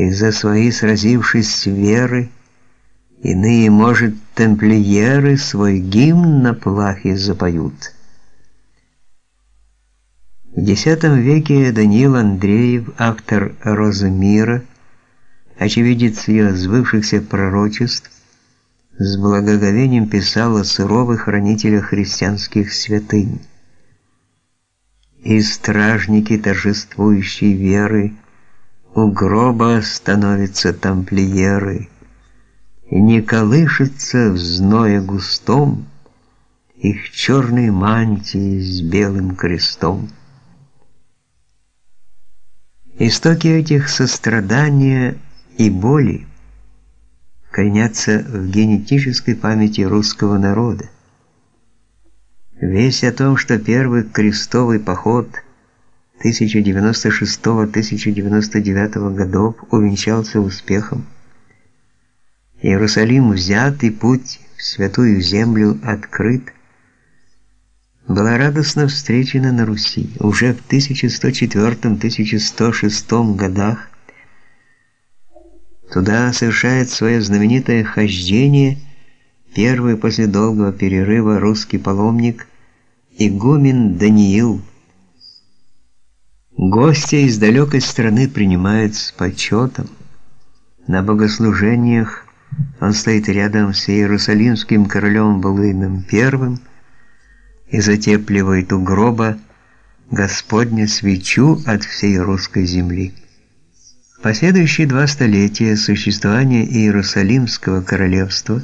и за свои сразившись веры, иные, может, темплиеры свой гимн на плахе запоют. В X веке Даниил Андреев, автор «Розы мира», очевидец ее сбывшихся пророчеств, с благоговением писал о суровых хранителях христианских святынь. И стражники торжествующей веры у гроба становятся тамплиеры, и не колышется в зное густом их черные мантии с белым крестом. Истоки этих сострадания и боли коренятся в генетической памяти русского народа. Весть о том, что первый крестовый поход 1096-1099 годов увенчался успехом, Иерусалим взят и путь в святую землю открыт, была радостно встречена на Руси. Уже в 1104-1106 годах Туда совершает свое знаменитое хождение первый после долгого перерыва русский паломник игумен Даниил. Гостя из далекой страны принимают с почетом. На богослужениях он стоит рядом с иерусалимским королем Балыном I и затепливает у гроба Господня свечу от всей русской земли. Последующие два столетия существования Иерусалимского королевства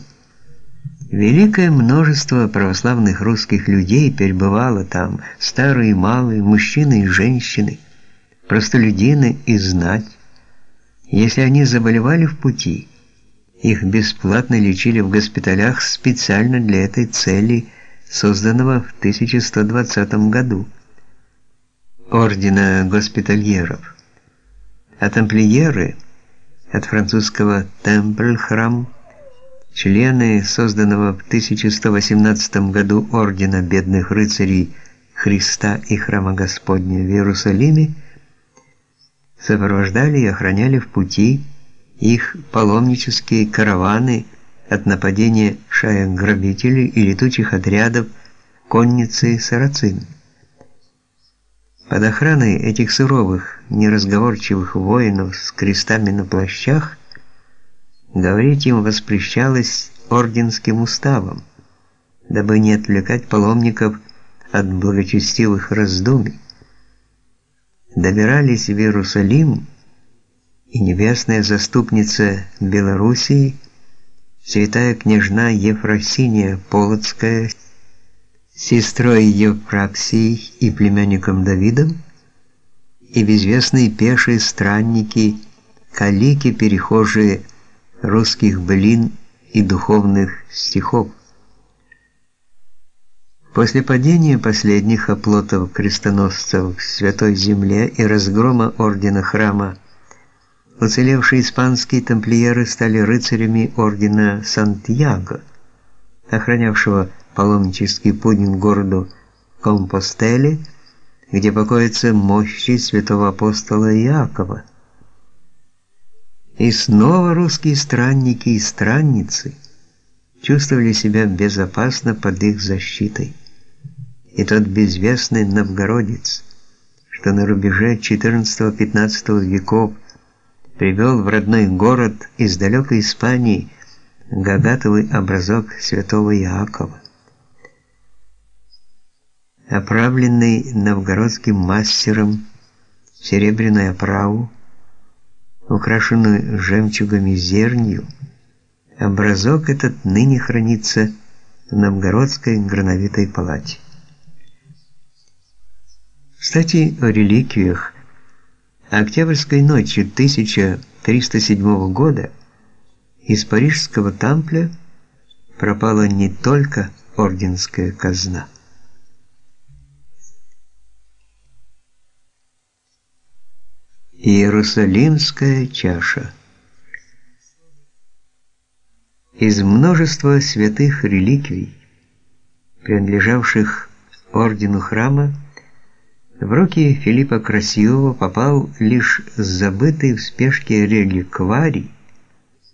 великое множество православных русских людей перебывало там, старые и малые, мужчины и женщины, простолюдины и знать. Если они заболевали в пути, их бесплатно лечили в госпиталях специально для этой цели, созданного в 1120 году ордена госпитальеров а тамплиеры от французского «темпль» – храм, члены созданного в 1118 году ордена бедных рыцарей Христа и храма Господня в Иерусалиме, сопровождали и охраняли в пути их паломнические караваны от нападения шаек-грабителей и летучих отрядов конницы сарацин. Под охраной этих суровых, неразговорчивых воинов с крестами на плащах говорить им воспрещалось орденским уставом, дабы не отвлекать паломников от благочестивых раздумий. Добирались в Иерусалим и небесная заступница Белоруссии, святая княжна Ефросиния Полоцкая, сестрой Евпраксией и племянником Давидом, и безвестные пешие странники, калики, перехожие русских блин и духовных стихов. После падения последних оплотов крестоносцев в Святой Земле и разгрома ордена храма, уцелевшие испанские тамплиеры стали рыцарями ордена Сантьяго, охранявшего паломнический путь к городу Компостели, где покоятся мощи святого апостола Иакова. И снова русские странники и странницы чувствовали себя безопасно под их защитой. И тот безвестный новгородец, что на рубеже XIV-XV веков привел в родной город из далекой Испании гагатовый образок святого Иакова оправленный новгородским мастером серебряную оправу, украшенную жемчугами зернью, образок этот ныне хранится в новгородской грановитой палате. Кстати, о реликвиях. Октябрьской ночью 1307 года из парижского тампля пропала не только орденская казна. Иерусалимская чаша. Из множества святых реликвий, принадлежавших ордену храма, В руки Филиппа Красивого попал лишь забытый в спешке реликварий,